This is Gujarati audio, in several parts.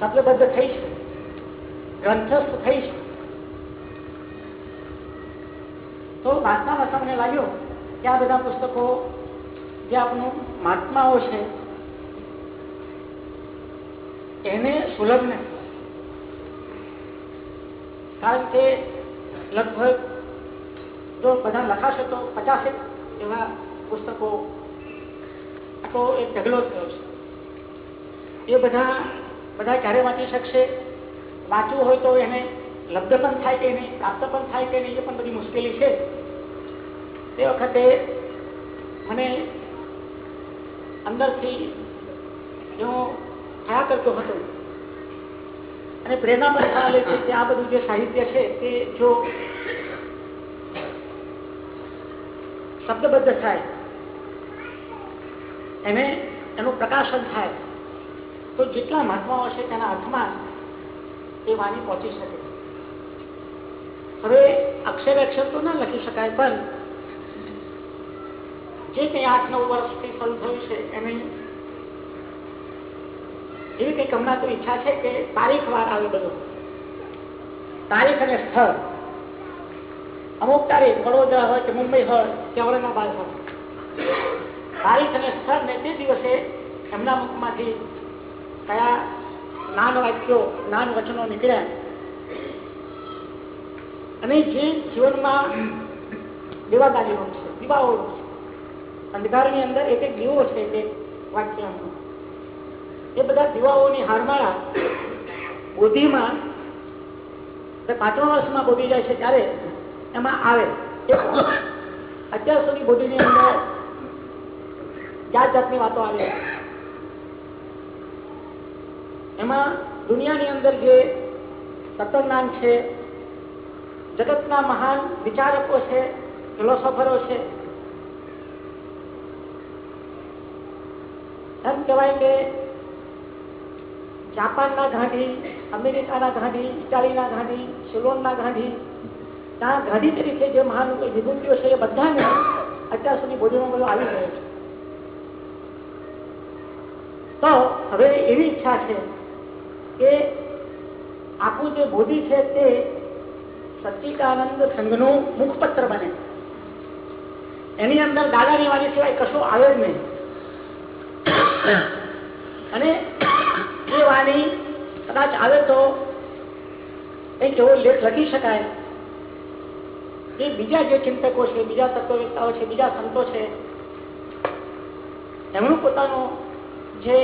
શબ્દબદ્ધ થઈશું. ગ્રંથસ્થ થઈશું. તો વાંચતામાં તમને મને લાગ્યું કે આ બધા પુસ્તકો જે આપણું મહાત્માઓ છે, એને સુલભ નથી. કારણ કે લગભગ જો બધા લખાશે તો પચાસેક એવા પુસ્તકો આખો એક ઢગલો થયો છે. એ બધા બધા ક્યારે વાંચી શકશે? વાંચવું હોય તો એને લબ્ધ પણ થાય કે નહીં, પ્રાપ્ત પણ થાય કે નહીં, એ પણ બધી મુશ્કેલી છે. તે વખતે મને અંદરથી હું થયા કરતો હતો. અને પ્રેરણા પણ થવા લે છે કે આ બધું જે સાહિત્ય છે તે જો શબ્દબદ્ધ થાય, એને એનું પ્રકાશન થાય તો જેટલા મહાત્માઓ છે તેના અર્થમાં એ વાણી પહોંચી શકે. હવે અક્ષર અક્ષર તો ના લખી શકાય, પણ જે કંઈ આઠ નવ વર્ષથી શરૂ થયું છે એને એવી કંઈક હમણાં તો ઈચ્છા છે કે તારીખ વાર આવે બધું. તારીખ અને સ્થળ. અમુક તારીખ વડોદરા હોય કે મુંબઈ હોય કે ઔરંગાબાદ હોય. તારીખ અને સ્થળ ને તે દિવસે એમના મુખમાંથી કયા નાન વાક્યો નાન વચનો નીકળ્યા. અને જે જીવનમાં દીવાદારીનું છે દીવાઓનું છે, અંધકારની અંદર એક એક દીવો છે એક વાક્યનો. એ બધા દીવાઓની હારમાળા બોધિમાં પાંચમા વર્ષમાં બોધી જાય છે ત્યારે એમાં આવે. અત્યાર સુધી બોધીની અંદર જાત જાતની વાતો આવે. એમાં દુનિયાની અંદર જે તત્વજ્ઞાન છે, જગતના મહાન વિચારકો છે ફિલોસોફરો છે, એમ કહેવાય કે જાપાનના ગાંધી, અમેરિકાના ગાંધી, ઇટાલીના ગાંધી, સિલોનના ગાંધી, ત્યાં ગાંધી તરીકે જે મહાન વિભૂતિઓ છે એ બધાને અત્યાર સુધી બોધીમાં બધું આવી ગયો છે. તો હવે એવી ઈચ્છા છે કે આખું જે બોધી છે તે સચ્ચિદાનંદ સંઘનું મુખપત્ર બને. એની અંદર દાદાની વાણી સિવાય કશું આવે જ નહીં. અને એ વાણી કદાચ આવે તો કંઈક એવો લેખ લખી શકાય. એ બીજા જે ચિંતકો છે, બીજા તત્વવેતાઓ છે, બીજા સંતો છે, એમનું પોતાનું જે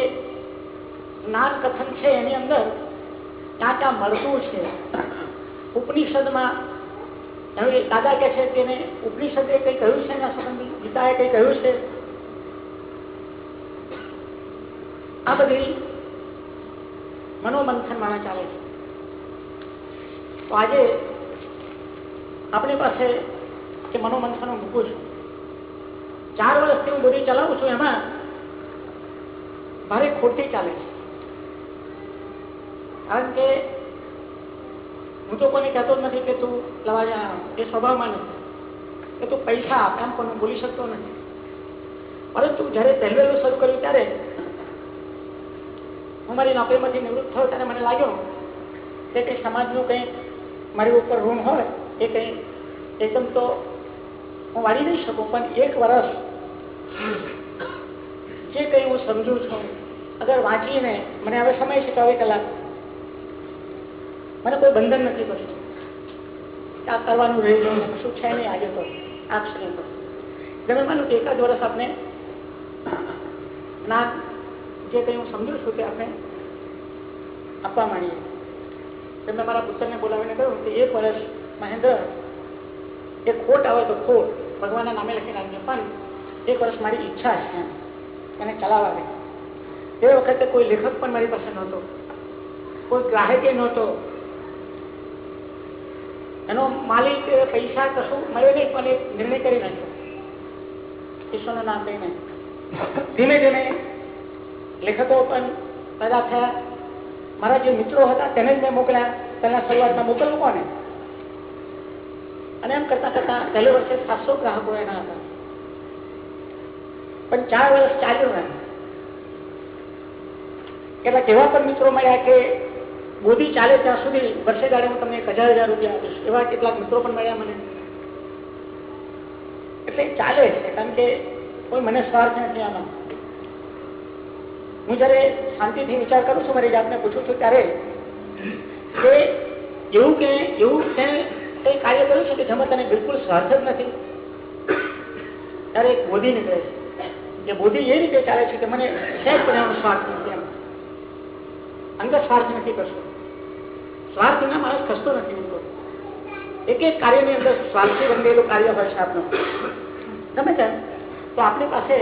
જ્ઞાન કથન છે એની અંદર ક્યાં ક્યાં મળતું છે. ઉપનિષદમાં દાદા કે છે તેને ઉપનિષદે કઈ કહ્યું છે એના સંબંધી? ગીતાએ કઈ કહ્યું છે? આ બધી મનોમંથન માણા ચાલે છે. તો આજે આપણી પાસે જે મનોમંથનો મૂકું છું. ચાર વર્ષથી હું બધું ચલાવું છું, એમાં મારે ખોટી ચાલે છે. કારણ કે હું તો કોને કહેતો જ નથી કે તું લવા એ સ્વભાવમાં નથી. કે તું પૈસા આપ એમ પણ બોલી શકતો નથી. પરંતુ જ્યારે પહેલું શરૂ કર્યું ત્યારે હું મારી નોકરીમાંથી નિવૃત્ત થયો ત્યારે મને લાગ્યો કે કંઈ સમાજનું કંઈ મારી ઉપર ઋણ હોય એ કંઈ એકદમ તો હું વાળી નહીં શકું, પણ એક વર્ષ જે કંઈ હું સમજું છું, અગર વાંચીને, મને હવે સમય છે ચોવીસ કલાક મને કોઈ બંધન નથી કર્યું આ કરવાનું રહી શું છે નહીં આજે તો? આ તો. તમે માનું કે એકાદ વર્ષ આપણે જ્ઞાન જે કંઈ હું સમજુ છું તે આપણે આપવા માંડીએ. તેમને મારા પુત્રને બોલાવીને કહ્યું કે એક વર્ષ મહેન્દ્ર, એ ખોટ આવે તો ખોટ, ભગવાનના નામે લખીને આપજો પણ એક વર્ષ મારી ઈચ્છા છે એને ચલાવવાની તે વખતે કોઈ લેખક પણ મારી પાસે નહોતો. કોઈ ગ્રાહકે નહોતો. એનો માલિક પૈસા કશું મળ્યો નહીં, પણ એક નિર્ણય કરી નાખ્યો ઈશ્વરનું નામ લઈને. ધીમે ધીમે લેખકો પણ પેદા થયા. મારા જે મિત્રો હતા, તેને જ મેં મોકલ્યા. તેના શરૂઆતમાં મોકલવું કોને? અને એમ કરતા કરતા પહેલે વર્ષે સાતસો ગ્રાહકો એના હતા. પણ ચાર વર્ષ ચાલ્યું ને કેટલાક એવા પણ મિત્રો મળ્યા કે બોધી ચાલે ત્યાં સુધી વર્ષે દાડે હું તમને એક હજાર હજાર રૂપિયા આપીશ. એવા કેટલાક મિત્રો પણ મળ્યા મને. એટલે ચાલે છે, કારણ કે કોઈ મને સ્વાર્થ નથી આમાં. હું જયારે શાંતિથી વિચાર કરું છું, મારી જાતને પૂછું છું ત્યારે કે એવું કે એવું કે કઈ કાર્ય કર્યું છે કે જેમાં તને બિલકુલ સ્વાર્થ જ નથી. ત્યારે એક બોધી નીકળે છે. એ બોધી એ રીતે ચાલે છે કે મને સહેજ પણ એનો સ્વાર્થ નથી એમ. અંદર સ્વાર્થ નથી કરશો સ્વાર્થ ના માણસ ખસતો નથી ઉઠતો એક એક કાર્યની અંદર સ્વાર્થથી બંધેલું કાર્ય હોય છે આપનું. ગમે છે તો આપણી પાસે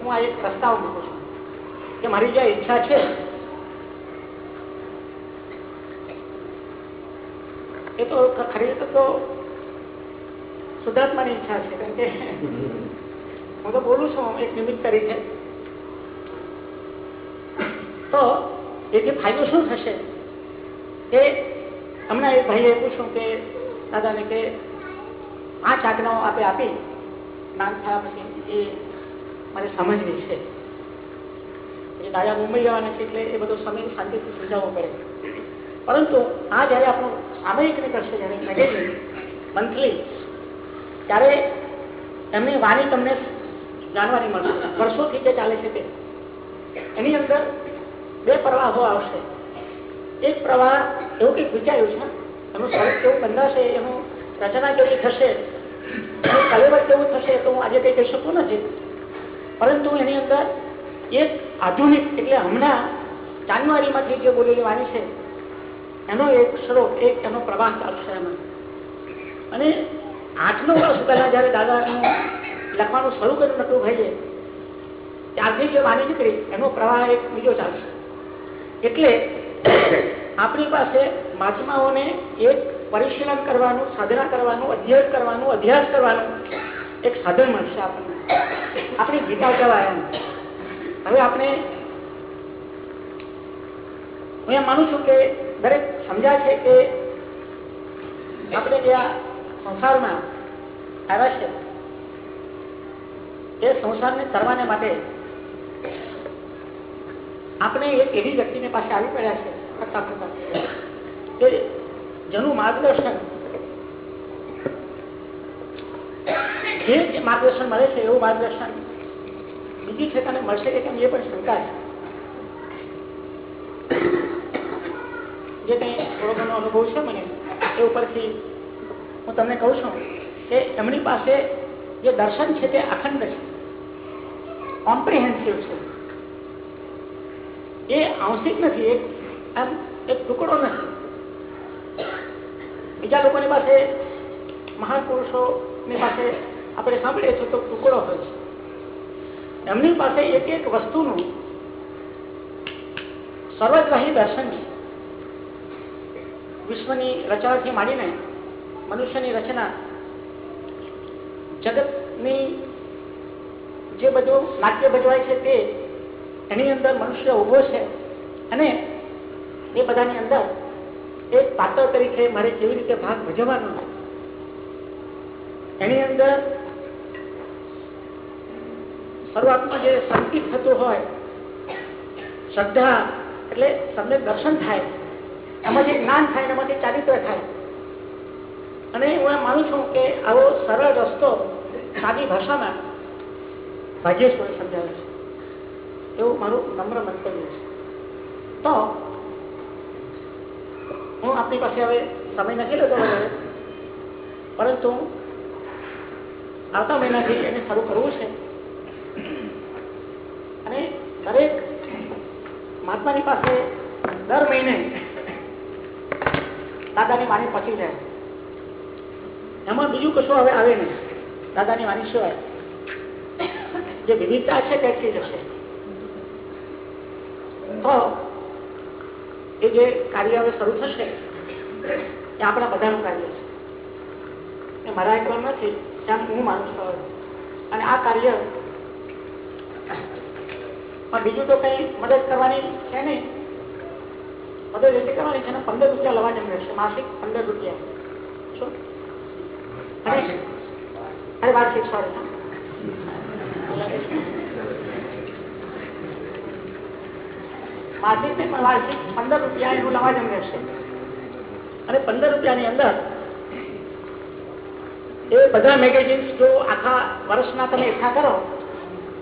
હું આ એક પ્રસ્તાવ મૂકું છું કે મારી જે ઈચ્છા છે, એ તો ખરી તો શુદ્ધાત્માની ઈચ્છા છે, કારણ કે હું તો બોલું છું એક નિમિત્ત તરીકે. તો એથી ફાયદો શું થશે? કે હમણાં એક ભાઈએ પૂછ્યું કે, દાદાને કે પાંચ આજ્ઞાઓ આપે આપી જ્ઞાન થયા પછી એ મારે સમજવી છે. એટલે દાદા મુંબઈ જવાના છે એટલે એ બધો સમય શાંતિથી સમજાવવો પડે. પરંતુ આ જયારે આપણું સામયિક નીકળશે, જ્યારે મેગેઝિન મંથલી ત્યારે એમની વાણી તમને જાણવાની મળશે. વર્ષોથી જે ચાલે છે તે. એની અંદર બે પ્રવાહો આવશે. એક પ્રવાહ એવું કંઈક વિચાર્યું છે, એનું સ્વરૂપ કેવું બંધાશે એનું રચના કેવી થશે? એનું કલેવર કેવું થશે? તો હું આજે કંઈ કહી શકું નથી. પરંતુ એની અંદર એક આધુનિક એટલે હમણાં જાન્યુઆરીમાંથી જે બોલેલી વાણી છે, એનો એક સ્ત્રોત એક એનો પ્રવાહ ચાલશે એમાં. અને આઠમો વર્ષ પહેલા જયારે દાદાનું લખવાનું શરૂ કર્યું નતું ભાઈએ ત્યારથી જે વાણી નીકળી, એનો પ્રવાહ એક બીજો ચાલશે. એટલે આપણી પાસે મહાત્માઓને એક પરિશીલન કરવાનું, સાધના કરવાનું, અધ્યયન કરવાનું, અભ્યાસ કરવાનું એક સાધન મળશે આપણને. આપણી ગીતા કહેવાય હવે આપણે હું એમ માનું છું કે દરેક સમજાય છે કે આપણે જે આ સંસારમાં આવ્યા છે, એ સંસારને તરવાને માટે આપણે એક એવી વ્યક્તિને પાસે આવી પડ્યા છે કરતા કરતા જેનું માર્ગદર્શન જે માર્ગદર્શન મળે છે એવું માર્ગદર્શન બીજી ઠેકાને મળશે કે કેમ એ પણ શંકા છે. જે કંઈ થોડો ઘણો અનુભવ છે મને, એ ઉપરથી હું તમને કહું છું કે એમની પાસે જે દર્શન છે તે અખંડ છે કોમ્પ્રિહેન્સિવ છે. એ આંશિક નથી, એક આમ એક ટુકડો નથી. બીજા લોકોની પાસે મહાન પુરુષોની પાસે આપણે સાંભળીએ છીએ તો ટુકડો હોય છે. એમની પાસે એક એક વસ્તુનું સર્વગ્રાહી દર્શન છે વિશ્વની રચનાથી માંડીને મનુષ્યની રચના, જગતની જે બધું નાટ્ય ભજવાય છે તે એની અંદર મનુષ્ય ઊભો છે અને એ બધાની અંદર એક પાત્ર તરીકે મારે કેવી રીતે ભાગ ભજવવાનો એની અંદર શરૂઆતમાં જે સંકિત થતું હોય, શ્રદ્ધા, એટલે સમ્યક દર્શન થાય એમાંથી જ્ઞાન થાય એમાંથી ચારિત્ર થાય. અને હું એમ માનું છું કે આવો સરળ રસ્તો સાદી ભાષામાં ભાગ્યેશ્વરે સમજાવે છે. એવું મારું નમ્ર મંતવ્ય છે. તો હું આપની પાસે હવે સમય નથી લેતો પરંતુ આવતા મહિનાથી એને શરૂ કરવું છે. અને દરેક મહાત્માની પાસે દર મહિને દાદાની વાણી પચી જાય. એમાં બીજું કશું હવે આવે નહીં. દાદાની વાણી સિવાય. જે વિવિધતા છે તે જશે તો એ જે કાર્ય હવે શરૂ થશે એ આપણા બધાનું કાર્ય છે. મારા એકવાર નથી તેમ હું માનું છું અને આ કાર્ય પણ બીજું તો કઈ મદદ કરવાની છે નહીં. મદદ એટલી કરવાની છે ને પંદર રૂપિયા લવાની રહેશે માસિક પંદર રૂપિયા. શું? અરે વાર્ષિક સોરી માસિક ને પણ વાર્ષિક પંદર રૂપિયા એનું લવાજમ રહેશે અને પંદર રૂપિયાની અંદર એ બધા મેગેઝિન્સ જો આખા વર્ષના તમે એકઠા કરો,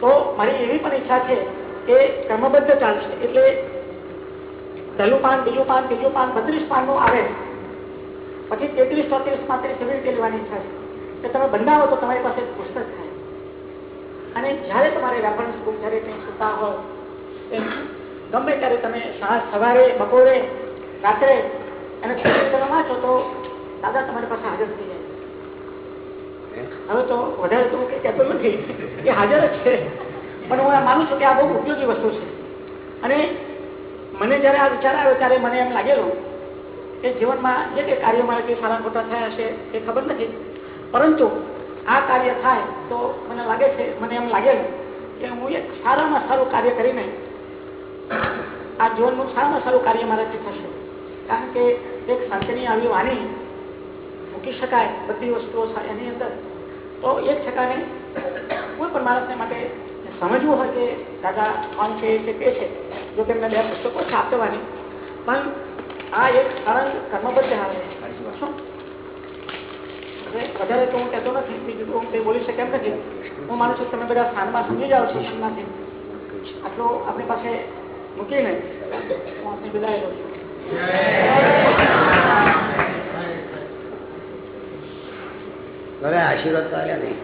તો મારી એવી પણ ઈચ્છા છે કે ક્રમબદ્ધ ચાલશે. એટલે પહેલું પાન, બીજું પાન, ત્રીજું પાન, બત્રીસ પાનનું આવે. પછી તેત્રીસ, ચોત્રીસ, પાંત્રીસ એવી રીતે લેવાની ઈચ્છા છે. કે તમે બંધાવો તો તમારી પાસે પુસ્તક થાય. અને જ્યારે તમારે રેફરન્સ બુક જ્યારે કંઈ સુતા હોય ગમે ત્યારે તમે સવારે બપોરે રાત્રે અને વાંચો તો દાદા તમારી પાસે હાજર થઈ જાય. હવે તો વધારે તો હું કહેતો નથી એ હાજર જ છે. પણ હું માનું છું કે આ બહુ ઉપયોગી વસ્તુ છે. અને મને જ્યારે આ વિચાર આવ્યો ત્યારે મને એમ લાગેલું કે જીવનમાં જે કંઈ કાર્ય મારાથી સારા ખોટા થયા હશે એ ખબર નથી. પરંતુ આ કાર્ય થાય તો મને લાગે છે મને એમ લાગેલું કે હું એક સારામાં સારું કાર્ય કરીને આ જીવનનું સારામાં સારું કાર્ય મારાથી થશે. કારણ કે એક સંતની આવી વાણી મૂકી શકાય બધી વસ્તુઓ એની અંદર. તો એક છકાને કોઈ પણ માણસને માટે સમજવું હોય કે દાદા કોણ છે, કે તે છે, જો તેમને બે પુસ્તકો છે આપવાની. પણ આ એક સરળ કર્મબદ્ધ આવે શું? વધારે તો હું કહેતો નથી, બીજું હું કંઈ બોલી શકે એમ નથી. હું માનું છું કે તમે બધા સ્થાનમાં સમજી જાઓ છો આટલું આપણી પાસે મૂકીને હવે આશીર્વાદ આવ્યા નહીં.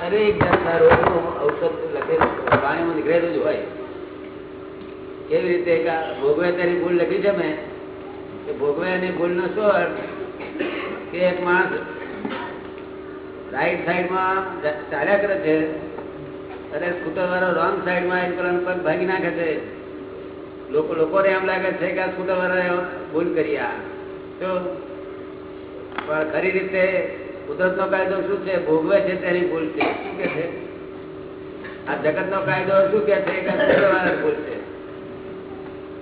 દરેક જાતના રોગનું ઔષધ લખેલું પાણીમાં નીકળેલું જ હોય. કેવી રીતે ભોગવે તેની ભૂલ લખી છે મેં? કે ભોગવે એની ભૂલનો શું અર્થ કે એક માણસ રાઈટ સાઈડમાં ચાલ્યા કરે છે અને સ્કૂટર વાળો રોંગ પેલાનો પગ ભાગી નાખે છે. લોકો લોકોને એમ લાગે છે કે આ સ્કૂટર વાળા ભૂલ કરી પણ ખરી રીતે કુદરત નો કાયદો શું છે? ભોગવે છે તેની ભૂલ છે. શું કે છે? આ જગત નો કાયદો શું કે છે કે વાળા ભૂલ છે?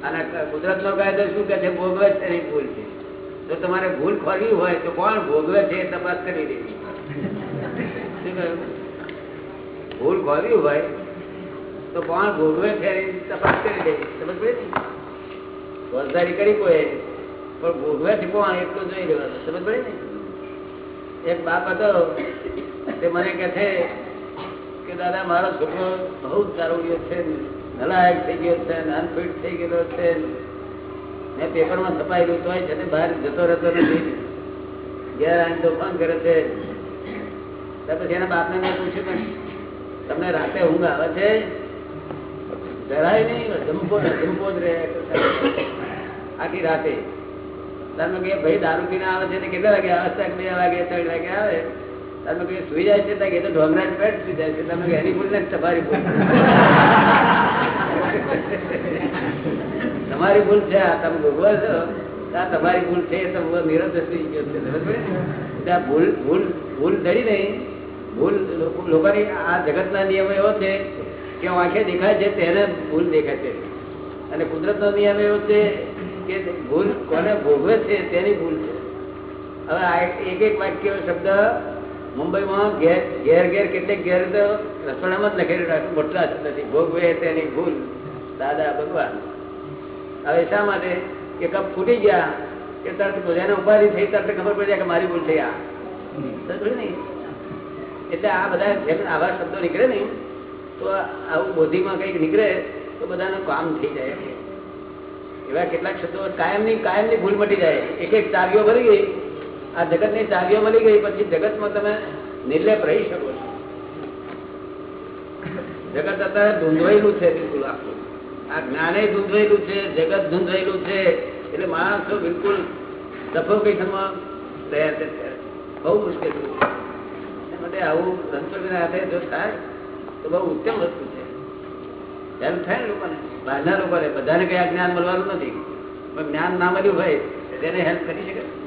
અને કુદરત નો કાયદો શું કે છે? ભોગવે છે તેની ભૂલ છે. જો તમારે ભૂલ ખોલવી હોય તો કોણ ભોગવે છે એ તપાસ કરી દેવી શું કહ્યું? ભૂલ ખોરવી હોય તો કોણ ભોગવે છે તપાસ કરી દે સમજ પડે ફોજદારી કરી કોઈ પણ ભોગવે છે કોણ એટલું જોઈ લેવાનું. સમજ પડે ને? એક બાપ હતો, તે મને કહે છે કે, દાદા, મારો છોકરો બહુ જ સારો ગયો છે નલાયક થઈ ગયો છે અનફિટ થઈ ગયેલો છે મેં પેપરમાં છપાયેલું તો છે બહાર જતો રહેતો નથી. ઘેર આવીને તોફાન કરે છે. પછી એના બાપને મેં પૂછ્યું તમને રાતે ઊંઘ આવે છે? તમે તમે સુઈ જાય છે તો કે તમે ભૂલ ને તમારી ભૂલ. તમારી ભૂલ છે, આ તમે ભોગવો છો. આ તમારી ભૂલ છે, એ તો નિરંતર સુઈ છે ભૂલ ભૂલ ભૂલ ધરી નહીં. ભૂલ લોકો- લોકોની આ જગતના નિયમ એવો છે કે આંખે દેખાય છે તેને ભૂલ દેખાય છે. અને કુદરતનો નિયમ એવો છે કે ભૂલ કોને ભોગવે છે તેની ભૂલ છે. હવે આ એક એક વાક્ય શબ્દ મુંબઈમાં ઘેર ઘેર ઘેર કેટલેક ઘેર તો રસોડામાં જ લખેલું રાખ્યું મોટલા નથી. ભોગવે તેની ભૂલ. દાદા ભગવાન. હવે શા માટે? કે કપ ફૂટી ગયા, કે તરત બધાને ઉપાધિ થઈ, તરત ખબર પડી જાય કે મારી ભૂલ થઈ આ. નહીં? એટલે આ બધા જેમ આવા શબ્દો નીકળે ને, તો આવું બોધીમાં કંઈક નીકળે, તો બધાનું કામ થઈ જાય એવા કેટલાક શબ્દો કાયમની કાયમની ભૂલ મટી જાય. એક એક ચાવીઓ ભરી ગઈ, આ જગતની ચાવીઓ મળી ગઈ, પછી જગતમાં તમે નિર્લેપ રહી શકો છો. જગત અત્યારે ધૂંધવાયેલું છે બિલકુલ આખું. આ જ્ઞાને ધૂંધવાયેલું છે, જગત ધૂંધવાયેલું છે, એટલે માણસો બિલકુલ સફોકેશનમાં રહ્યા છે બહુ મુશ્કેલ માટે આવું રણછોડજીના હાથે જો થાય, તો બહુ ઉત્તમ વસ્તુ છે. એમ થાય ને લોકોને. બહારના લોકોને બધાને કઈ આ જ્ઞાન મળવાનું નથી. પણ જ્ઞાન ના મળ્યું હોય તેને હેલ્પ કરી શકે.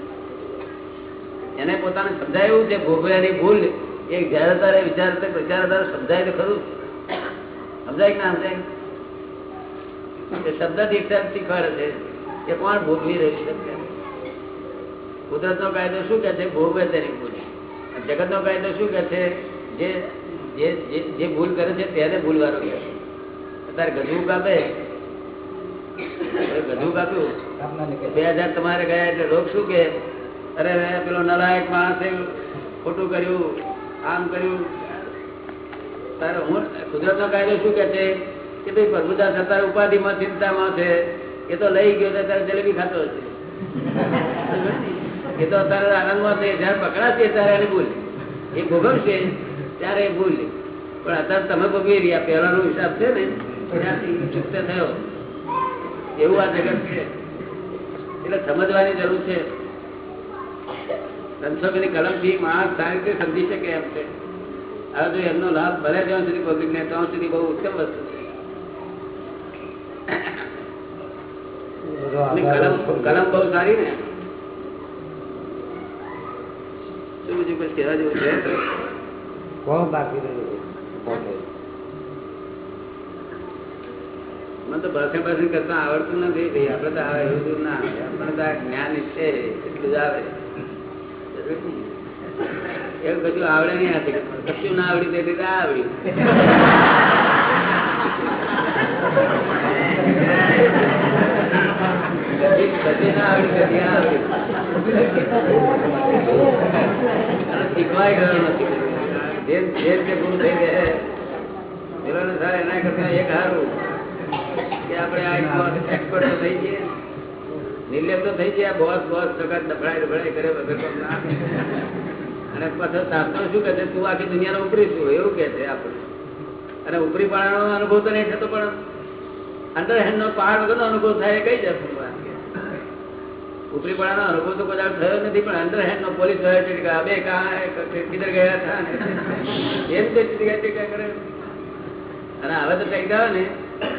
એને પોતાને સમજાય એવું છે, ભોગવ્યાની ભૂલ, એ જયારે વિચાર પ્રચાર તારે સમજાય તો ખરું. સમજાય કે ના સમજાય? શબ્દ દીક્ષા શીખવાડે છે. કે કોણ ભોગવી રહ્યું છે? કુદરત નો કાયદો શું કે છે? ભોગવે તેની ભૂલ. જગત નો કાયદો શું કે છે? જે જે ભૂલ કરે છે તેને ભૂલવાનો કહે અત્યારે ગધું કાપે. ગધું કાપ્યું. બે હજાર તમારે ગયા એટલે રોગ શું કે? અરે પેલો નલાયક માણસે ખોટું કર્યું, આમ કર્યું. તારે હું કુદરત નો કાયદો શું કે છે? કે ભાઈ પ્રભુદાસ અત્યારે ઉપાધિમાં ચિંતામાં છે. એ તો લઈ ગયો તો અત્યારે જલેબી ખાતો હશે. એ તો અત્યારે આનંદમાં છે. જયારે પકડાશે ત્યારે એની ભૂલ એ ભોગવશે ત્યારે એ ભૂલ પણ અત્યારે તમે ભોગવી રહ્યા પહેલાનો હિસાબ છે ને ત્યાંથી ચૂકતે થયો. એવું આ જગત છે. એટલે સમજવાની જરૂર છે. સંશોધની કલમથી માણસ સારી રીતે સમજી શકે એમ છે. હવે જો એમનો લાભ ભલે ત્યાં સુધી પબ્લિક ને ત્યાં સુધી બહુ ઉત્તમ વસ્તુ છે. કલમ કલમ બહુ સારી ને. શું બીજું કઈ કહેવા જેવું છે? કોણ બાકી મને તો ભાષણ ભાષણ કરતા આવડતું નથી ભાઈ. આપડે તો આવે એવું દૂર ના આવે. આપણને તો જ્ઞાન છે એટલું જ આવે. એવું કશું આવડે નહીં હતી. કશું ના આવડી તેથી તો આવડ્યું કશું- કશું ના આવડ્યું તેથી આ આવડ્યું અને શીખવાય ગયો. કે આપણે આ એક્સપર્ટ ના. અને પાછો શાસ્ત્રો શું કહે તું આખી દુનિયાનો ઉપરી છું. એવું કે છે આપણે. અને ઉપરી પાણાનો અનુભવ તો નહીં થતો પણ અંડર હેન્ડ નો પહાડ વગરનો અનુભવ થાય કઈ જશે ઉપરી પડાનો અનુભવ તો કદાચ થયો નથી પણ અંદર હેન્ડ નો પોલીસ થયો છે કે કહા કિધર ગયા હતા ને. એમ તે કરે. અને હવે તો ચડકાવે ને.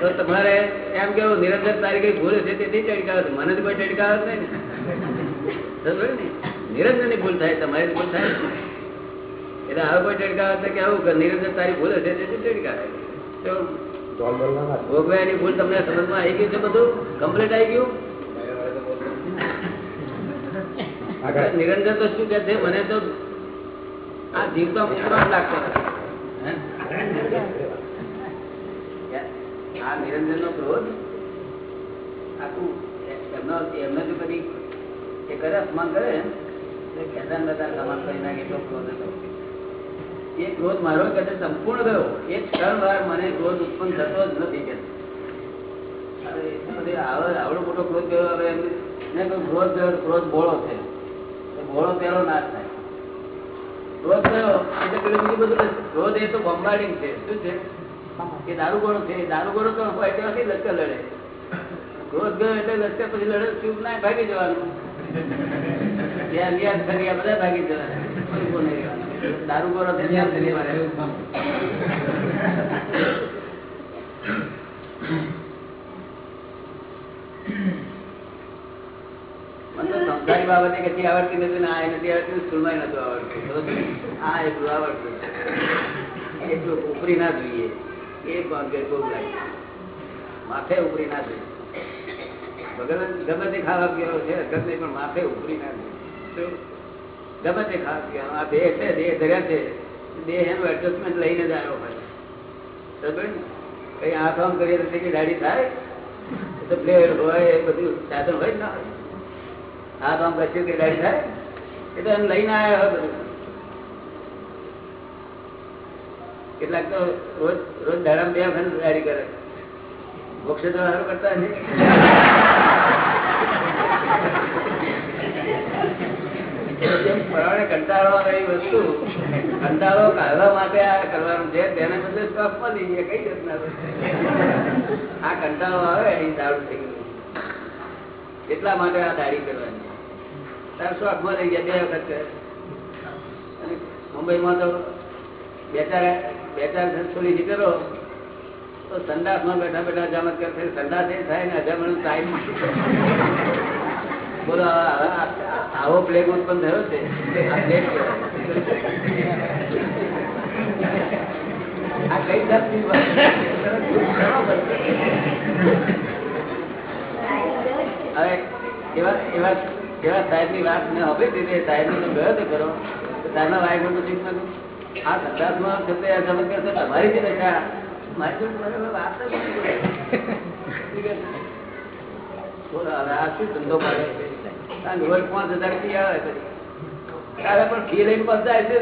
તો તમારે એમ કેવું નિરંતર તારી કઈ ભૂલ છે તેથી ટડકાવે છે મને તો કોઈ ચડકાવે નહીં ને. નિરંતરની? ભૂલ થાય તમારી ભૂલ થાય. એટલે હવે કોઈ ચડકાવે તો કેવું કે નિરંતર તારી ભૂલ હશે તેથી ચડકાવે. ભોગવ્યાની ભૂલ તમને સમજમાં આવી ગયું છે બધું? કમ્પ્લીટ આવી ગયું? નિરંજન તો શું કે છે? મને તો આ જીવ તો જ લાગતો આ નિરંજન નો ક્રોધ એ અપમાન કરે તો ખેદાન બધા સમાન કરી ક્રોધ હતો. એ ક્રોધ મારો કે સંપૂર્ણ ગયો એક ત્રણ વાર મને ક્રોધ ઉત્પન્ન થતો જ નથી કે. આવડો મોટો ક્રોધ ગયો હવે એમને ક્રોધ ગયો ક્રોધ બોળો છે. બોળો પેલો નાશ થાય. ક્રોધ ગયો એટલે પેલું બીજું બધું. ક્રોધ એ તો બોમ્બાર્ડિંગ છે. શું છે? કે દારૂગોળો છે. દારૂગોળો તો હોય ત્યાંથી લશ્કર લડે. ક્રોધ ગયો એટલે લશ્કર પછી લડે, ચૂપ ના ભાગી જવાનું. ત્યાં વ્યાજ ફર્યા બધા ભાગી જવાના. દારૂગોળો છે સંસારી બાબતે કશી આવડતી નથી આ નથી આવડતી સ્કૂલમાં નતું આવડતું. આ એટલું આવડતું એટલું ઉપરી ના જોઈએ. એ બહુ લાગે માથે ઉપરી ના જોઈએ. ખાવા પીવાનો છે હરકત નહીં, પણ માથે ઉપરી ના જોઈએ. ગમે તે ખાવા પીવાનો આ દેહ છે દેહ ધર્યા છે. દેહ એનું એડજસ્ટમેન્ટ લઈને જ આવ્યો હોય. સમજ ને? કઈ આમ કરીએ તો દાઢી થાય? તો બ્લેડ હોય, એ બધું સાધન હોય ને હાથ આમ કરશે કે ગાડી થાય એ તો એમ લઈને આવ્યા હોય બધું. કેટલાક તો રોજ રોજ દાડામાં બે વખત દાઢી કરે. મોક્ષ તો સારું કરતા જેમ કંટાળો એ વસ્તુ, કંટાળો કાઢવા માટે આ કરવાનું છે. તેને બદલે મળી જાય કઈ રીતના આ કંટાળો આવે એ દારૂ થઈ ગયું. એટલા માટે આ દાડી કરવાની. તાર શોખમાં લઈ ગયા, બે વખત અને મુંબઈમાં તો બે ચાર બે ચાર સોલિસિટરો તો સંડાસમાં બેઠા બેઠા અજામત કરશે સંડાસ એ થાય ને અજામણ ટાઈમ બોલો આવો પ્લેગ ઉત્પન્ન થયો છે? આ કઈ જાતની હવે એવા એવા એવા સાહેબની વાત મેં હવે દીધી સાહેબ તો ગયો તે કરો, તો સાહેબના વાઈફને પૂછ્યું મેં આ સંદાસમાં તમારી જ જ છે? તારે પણ ફી લઈને જાય છે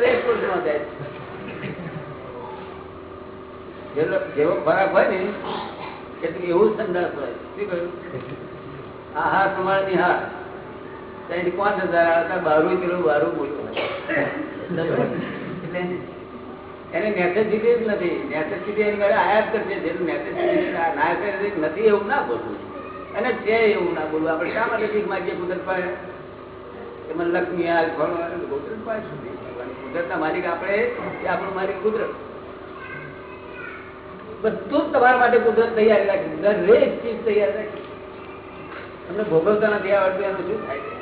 જેવો ખોરાક હોય ને, એટલે એવું સંદાસ હોય. શું કહ્યું? આહાર પ્રમાણની હાર. ત્યાંથી પાંચ હજાર આવતા બારું પેલું બારું બોલ્યું. એટલે એને નેસેસિટી જ નથી. નેસેસિટી એની ઘરે આયાત કરશે જેનું નેસેસિટી ના નથી એવું ના બોલવું અને છે એવું ના બોલવું. આપણે શા માટે ભીખ માગીએ કુદરત પાસે એમાં લક્ષ્મી આ કુદરત પાસે કુદરતના માલિક આપણે આપણું માલિક કુદરત. બધું જ તમારા માટે કુદરત તૈયાર રાખી. દરેક ચીજ તૈયાર રાખી. તમને ભોગવતા નથી આવડતું એનું શું થાય છે?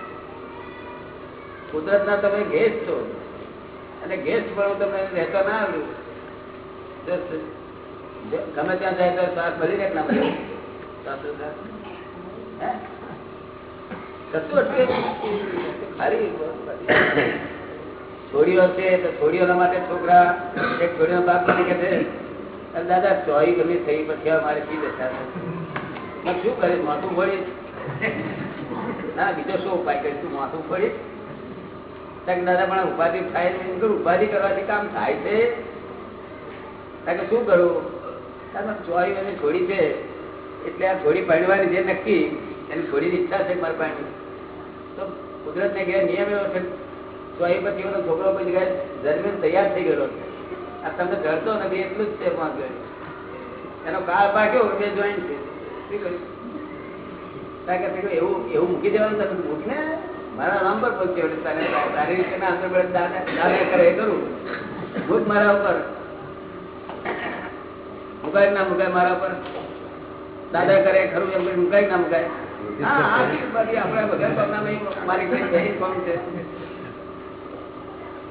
કુદરતના તમે ગેસ્ટ છો. અને ગેસ્ટ પણ તમને રહેતા ના આવ્યું ગમે ત્યાં જાય તો શ્વાસ મળી રહે ના છોડીઓ છે તો છોડીઓના માટે છોકરા એક છોડીઓ બાપ મને કે છે દાદા ચોઈ ગમી થઈ પછી મારે પી દશા શું કરીશ માથું ફોડીશ ના, બીજો શું ઉપાય કરીશ માથું ફોડીશ દાદા, પણ ઉપાધિ થાય નહીં ઉપાધિ કરવાથી કામ થાય છે. કારણ શું કરું તમે ચોરી મને છોડી છે. એટલે આ છોડી પાડવાની જે નક્કી, એની છોડીની ઈચ્છા છે મારા પાણી તો કુદરત ને ઘેર નિયમ એવો છે, ચોરી પછી એનો છોકરો પછી જગ્યાએ જન્મીને તૈયાર થઈ ગયેલો છે. આ તમને જડતો નથી, એટલું જ છે પાંચ એનો કાળ પાક્યો બે જોઈન્ટ છે. શું કર્યું? કારણ કે એવું એવું મૂકી દેવાનું તમે મૂક ને મારા નામ પર પહોંચ્યો તને તારી રીતે ના અંદર દાદા કરે, એ કરું. ભૂત મારા ઉપર. મુકાય ના મુકાય મારા ઉપર? દાદા કરે, ખરું એમ મુકાય ના મુકાય?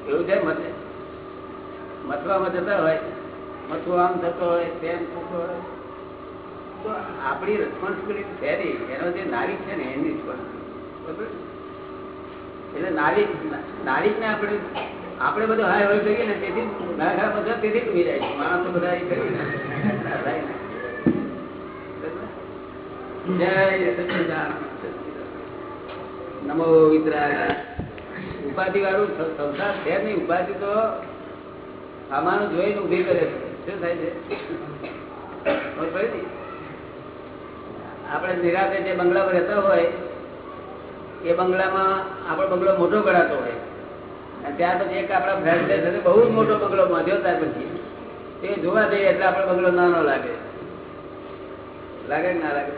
એવું છે, મત મથવામાં જતા હોય, મથું આમ થતો હોય, તેમ થતો હોય. તો આપણી રિસ્પોન્સિબિલિટી છે એનો જે નારી છે ને, એની રિસ્પોન્સિબિલિટી એટલે નારી ને આપણે આપણે બધું હાય હોય કરીએ ને, તેથી નાગા બધા તેથી ડૂબી જાય છે માણસો બધા એ કરી ને. થાય ને. જય નમો મિત્ર ઉપાધિ વાળું સંસાર છે નહીં ઉપાધિ તો આમાંનું જોઈને ઊભી કરે છે શું થાય છે? આપણે નિરાતે જે બંગલા પર રહેતા હોય એ બંગલામાં આપણો બંગલો મોટો ગણાતો હોય. ત્યાર પછી એક આપણા બહુ જ મોટો બંગલો બાંધ્યો ત્યાર પછી. એ જોવા જઈએ એટલે આપણો બંગલો નાનો લાગે. લાગે ના લાગે?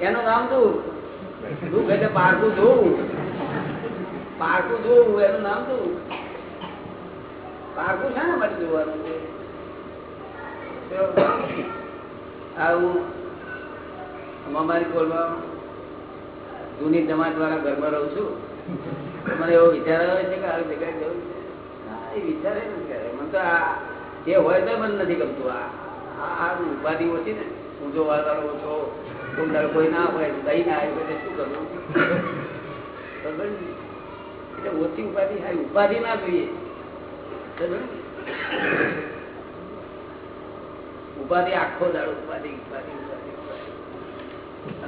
એનું નામ શું? શું કહે પારકું જોવું. પારકું જોવું, એનું નામ શું? પારકું શાના માટે જોવાનું છે? તો આવું. અમારી કોલમાં જૂની જમાત વાળા ઘરમાં રહું છું. મને એવો વિચાર આવે છે કે આ જગ્યાએ જવું હા, એ વિચારે નથી આ જે હોય તો મને નથી ગમતું. આ ઉપાધિ ઓછી ને ઊંચો વાળો ઓછો કુંડળ કોઈ ના હોય દહીં ના આવી એટલે શું કરવું એટલે ઓછી ઉપાધિ સારી ઉપાધિ ના જોઈએ. ઉપાધિ આખો દાડો ઉપાધિ ઉપાધિ ઉપાધિ.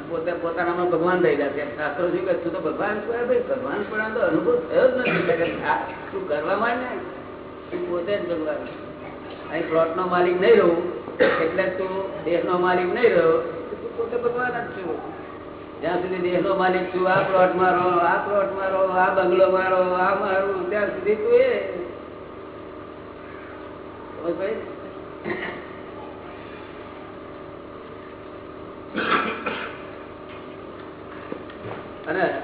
પોતે પોતાનામાં ભગવાન રહેલા છે. ભાઈ માલિક નહીં રહું તું પોતે ભગવાન જ છું. જ્યાં સુધી દેશ નો માલિક છું, આ પ્લોટ મારો આ પ્લોટ મારો આ બંગલો મારો આ મારું, ત્યાં સુધી તું એ. સમજ પડી? અને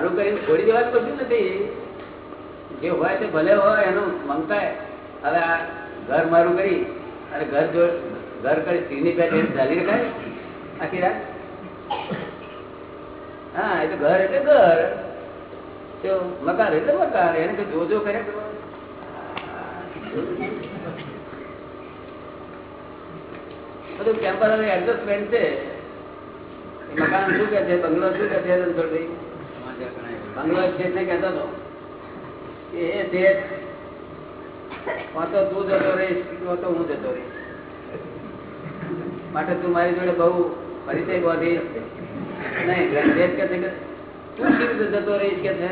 મારું કરીને છોડી દેવાનું કશું નથી. જે હોય તે ભલે હોય, એનું મમતા હવે આ ઘર મારું કરી, અને ઘર જો, ઘર કરી સ્ત્રીની પેટ ચાલી રખાય? આખી રાત? હા, એ તો ઘર એટલે ઘર. તો મકાન એટલે મકાન. એને તો જોજો કરે બધું ટેમ્પરરી એડજસ્ટમેન્ટ છે. મકાન શું કે છે, બંગલો શું કે છે હતો કે એ શેઠ તો તું જતો હું જતો રહીશ. માટે તું મારી જોડે બહુ પરિચય બોધી. નહીં કે છે જતો રહીશ કે છે?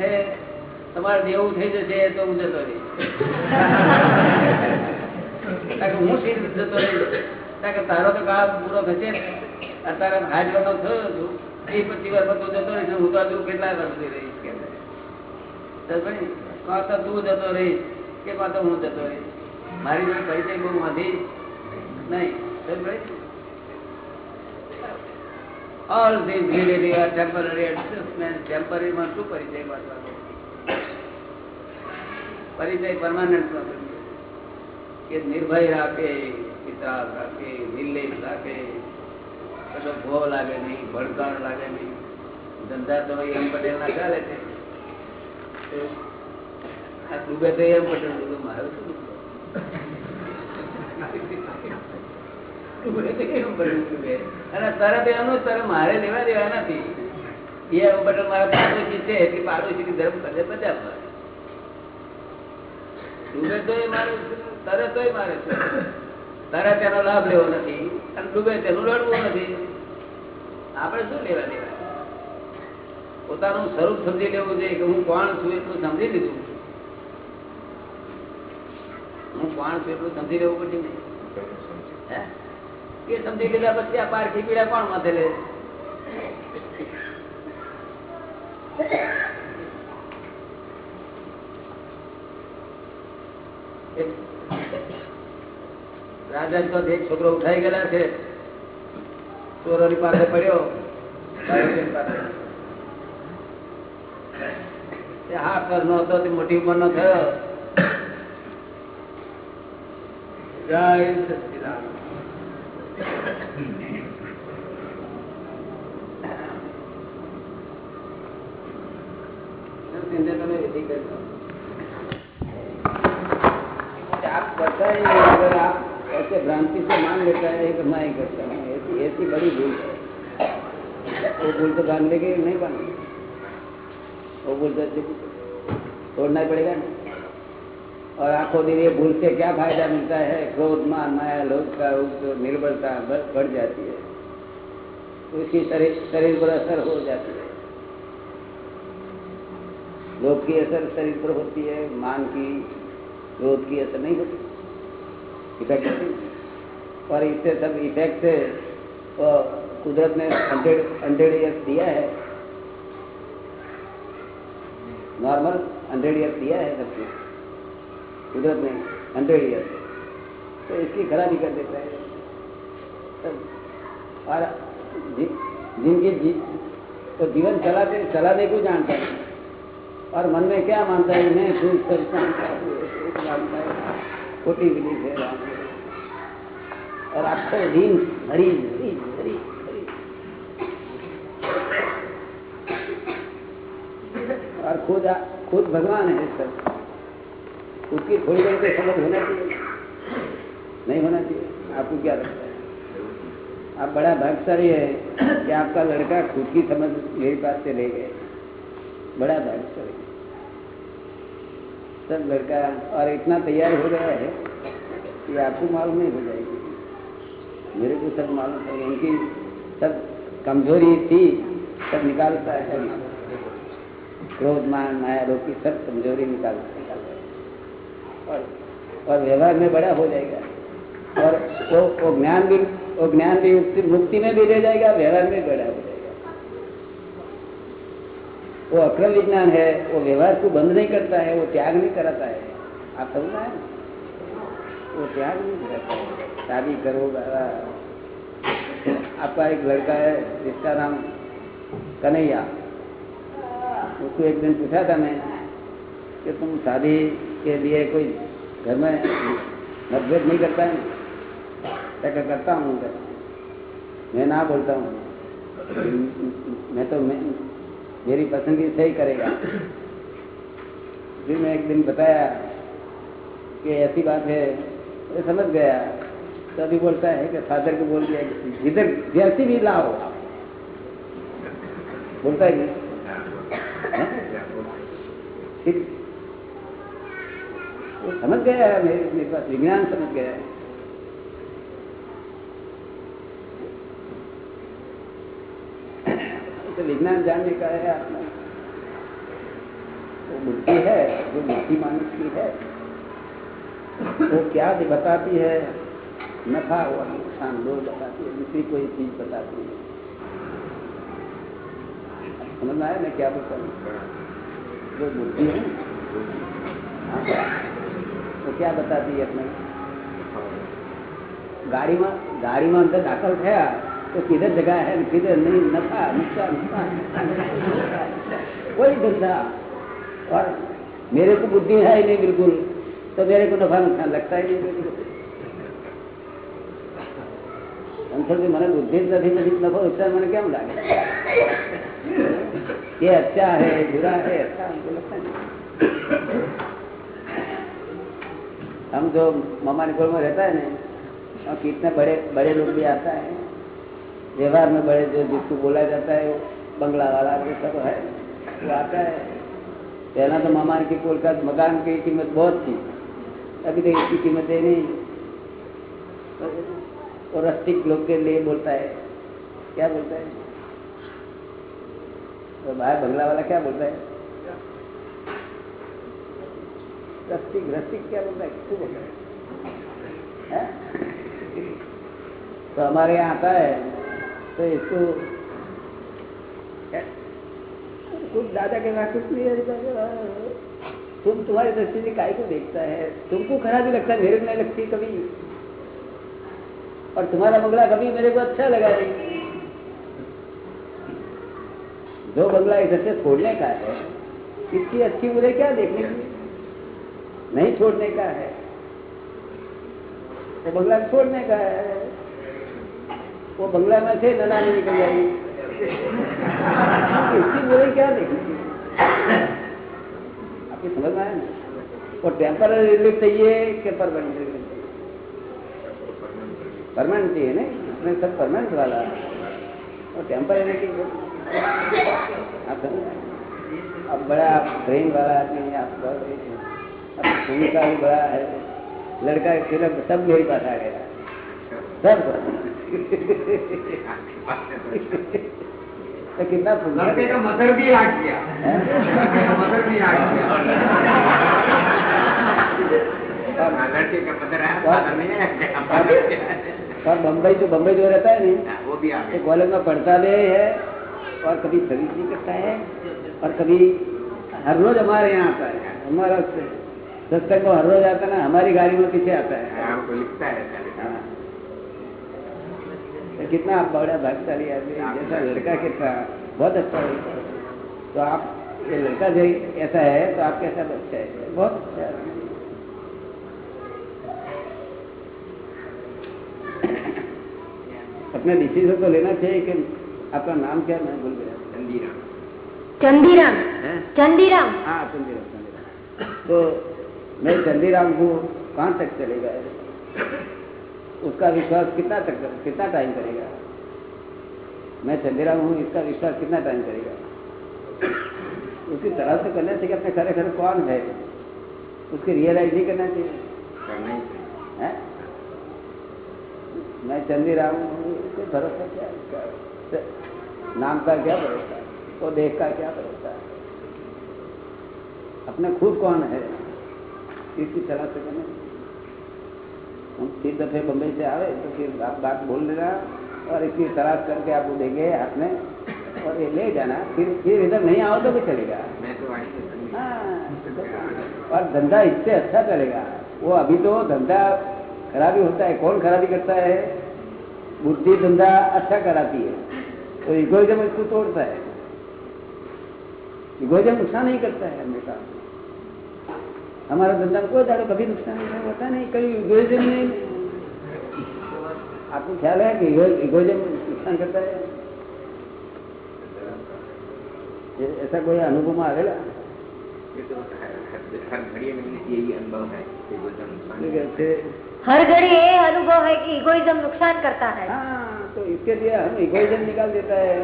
કે તમારે દેવું થઈ જશે તો હું જતો રહીશ. હું જતો રહીશ? તારો તો કાળ પૂરો થશે. અત્યારે હાજર થયો છું. પરિચય બહુ પરિચય બાંધવાનો પરિચય પરમાનન્ટ કે નિર્ભય રાખે પિતા રાખે નિર્લેપ રાખે. કશો ભો લાગે નહીં, ભડકાણ લાગે નહીં. ધંધા તો એમ પટેલ ના ચાલે છે. તો મારે તો લેવા દેવા નથી. એ પટેલ મારા પાડોશી છે, એટલે પાડોશી ધર્મ કરે બધા પર. ડૂબે તો એ મારે તરત મારે તરત એનો લાભ લેવો નથી. અને ડૂબે તેનું લડવું નથી. આપણે શું લેવા દેવા? પોતાનું સ્વરૂપ સમજી લેવું જોઈએ કે હું કોણ છું એટલું સમજી લીધું. હું કોણ છું એટલું સમજી લેવું પડશે ને? હે? એ સમજી લીધા પછી આ પારખી પીડા કોણ માથે લે? એક રાજા તો એક છોકરો ઉઠાઈ ગયેલા છે. ચોરોની પાસે પડ્યો બાળકની પાસે. તે હા કર નો હતો તે મોટી ઉંમર નો થયો જય સચિદાનંદ ચિંતા તમે વિધિ કરજો आप बताइए अगर आप ऐसे भ्रांति से मान लेता है कि मैं ही करता हूँ ऐसी बड़ी भूल है। वो भूल तो बाँध लेगी, नहीं बाँध वो भूल तो तोड़ना ही पड़ेगा ना। और आँखों दिन ये भूल से क्या फ़ायदा मिलता है? क्रोध, मान, माया, लोभ का निर्बलता बढ़ जाती है। उसकी शरीर शरीर पर असर हो जाती है। लोभ की असर शरीर पर होती है, मान की, क्रोध की असर नहीं होती। इफ़ेक्ट और इससे सब इफ़ेक्ट तो कुदरत ने हंड्रेड हंड्रेड ईयर्स दिया है। नॉर्मल हंड्रेड ईयर्स दिया है सबको कुदरत ने हंड्रेड ईयर्स तो इसकी खराबी कर देता है। और जिनकी जी, तो जीवन चलाते चलाने को जानता है। और मन में क्या मानता है सब जानता हूँ, खोटी बिलीफ है। और दिन हरी हरी हरी और खुद खुद भगवान है सब उसकी थोड़ी देर तो समझ होना चाहिए। नहीं होना चाहिए। आपको क्या लगता है? आप बड़ा भाग्यशाली है कि आपका लड़का खुद की समझ मेरे पास से ले गए बड़ा भाग्यशाली। सब लड़का और इतना तैयार हो गया है कि आपको मालूम नहीं हो जाएगी। मेरे को सब मालूम है उनकी सब कमज़ोरी थी, सब निकालता है क्रोध, मान, माया लोग की सब कमज़ोरी निकाल और और व्यवहार में बड़ा हो जाएगा। और वो वो ज्ञान भी, वो ज्ञान भी मुक्ति में भी ले जाएगा, व्यवहार में बड़ा हो जाएगा। वो अक्रम विज्ञान है, वो व्यवहार को बंद नहीं करता है, वो त्याग नहीं कराता है। आप समझना है? वो त्याग नहीं करता है। शादी करो। आपका एक लड़का है, जिसका नाम कन्हैया। उसको एक दिन पूछा था मैं कि तुम शादी के लिए कोई घर में मतभेद नहीं करता है? क्या करता हूँ मैं ना बोलता हूँ। मैं तो मैं, मेरी पसंदगी सही करेगा। फिर मैं एक दिन बताया कि ऐसी बात है। समझ गया। तो अभी बोलता है कि फादर को बोल दिया कि जिधर जैसी भी, लाओ बोलता है ठीक। वो तो समझ गया है मेरे मेरे पास विज्ञान समझ गया है। तो विज्ञान जानने का है आपने वो बुद्धि है जो बुद्धि मानस की है वो क्या बताती है? नफा और नुकसान दो बताती है दूसरी कोई चीज बताती है समझ में आया मैं क्या बोलता हूँ जो बुद्धि है हाँ, वो क्या बताती है अपने ગાડીમાં ગાડીમાં અંદર દાખલ થયા તો કિધર જગા है किधर नहीं नफा नुकसान नुकसान कोई धंधा और मेरे को बुद्धि है ही नहीं बिल्कुल तो मेरे को नफा नुकसान लगता ही नहीं અંતરથી મને બુદ્ધિ જ નથી નથી નફો નુકસાન મને કેમ લાગે ये अच्छा है बुरा है अच्छा हमको लगता नहीं हम जो ममानीपुर में रहता है ना और कितने बड़े बड़े लोग भी आता है व्यवहार में बड़े जो जिसको बोला जाता है वो बंगला वाला जो सब है वो आता है पहला तो ममान की पुल का मकान की कीमत बहुत थी अभी तो इसकी कीमत है नहीं और रस्टिक लोग के लिए बोलता है। क्या बोलता है? तो बाहर बंगला वाला क्या बोलता है? रस्टिक रस्टिक क्या बोलता है? किसको बोलता है? तो हमारे यहाँ आता है तो इसको कुछ दादा के वहाँ कुछ नहीं तुम तुम्हारी दृष्टि से काय को देखता है? तुमको खराबी लगता है, मेरे नहीं लगती कभी। और तुम्हारा बंगला कभी मेरे को अच्छा लगा नहीं। जो बंगला इधर से छोड़ने का है, इसकी अच्छी बुरे क्या देखने की? नहीं छोड़ने का है। वो बंगला छोड़ने का है। वो बंगला में से ननानी निकल जाएगी। इसकी बुरे क्या देखनी आपकी समझ में आया ना? वो टेम्पररी रिलीफ चाहिए कि परमानेंट परमानेंट चाहिए ना इसमें सब परमानेंट वाला और टेम्पररी की आप हैं? अब बड़ा ब्रेन वाला आदमी है आप अब भूमिका भी बड़ा है। लड़का सिर्फ़ सब मेरे पास आ गया सब तो कितना लड़के का मदर भी आ गया लड़के का मदर भी आ गया और- लड़के का मदर है। और- है बम्बई तो बम्बई जो रहता है नहीं। वो भी आ तो कॉलेज में पढ़ता भी है और कभी सर्विस भी करता है और कभी हर रोज हमारे यहाँ आता है। हमारा सत्संग को हर रोज आता है ना हमारी गाड़ी में पीछे आता है। हाँ, वो लिखता है हाँ। तो कितना आप बड़ा भाग्यशाली आदमी जैसा लड़का कितना बहुत अच्छा लड़का है। तो आप ये लड़का जो ऐसा है तो आप कैसा बच्चा है? बहुत अच्छा। अपने डिसीज़न तो लेना चाहिए कि आपका नाम क्या मैं भूल गया चंदीरा चंदीराम। चंदीराम? हाँ? चंदीराम? चंदीराम तो मैं चंदीराम हूँ कहाँ तक चलेगा? उसका विश्वास कितना तक कितना टाइम करेगा? मैं चंदीराम हूँ इसका विश्वास कितना टाइम करेगा? उसकी तरह से करना चाहिए अपने खरे खरे कौन है? उसकी रियलाइज़ नहीं करना चाहिए। करना ही चाहिए। मैं चंदीराम हूँ इससे भरोसा क्या इसका? नाम का क्या भरोसा वो देख का क्या भरोसा अपने खुद कौन है? इसकी तरह से करना हम तीन दफे बम्बई से आवे तो फिर आप बात बोल देना और इसकी तलाश करके आपको देंगे हाथ में और ये ले जाना। फिर फिर इधर नहीं आओ तो भी चलेगा। मैं तो हूँ। हाँ, और धंधा इससे अच्छा चलेगा। वो अभी तो धंधा खराबी होता है कौन खराबी करता है? बुद्धि धंधा अच्छा कराती है तो इगोइजम इसको तोड़ता है। इगोइजम नुकसान नहीं करता है हमेशा। हमारा धंधा कोई दाड़ो कभी नुकसान नहीं होता नहीं कभी इगोइजम नहीं आपको ख्याल है कि इगोइजम नुकसान करता है? ऐसा कोई अनुभव में आवेला ये तो हर घड़ी में यही अनुभव है हर घड़ी ये अनुभव है कि इगोइज्म नुकसान करता है। हाँ, तो इसके लिए हम इगोइज्म निकाल देता है।